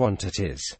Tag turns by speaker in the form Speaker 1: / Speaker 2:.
Speaker 1: quantities.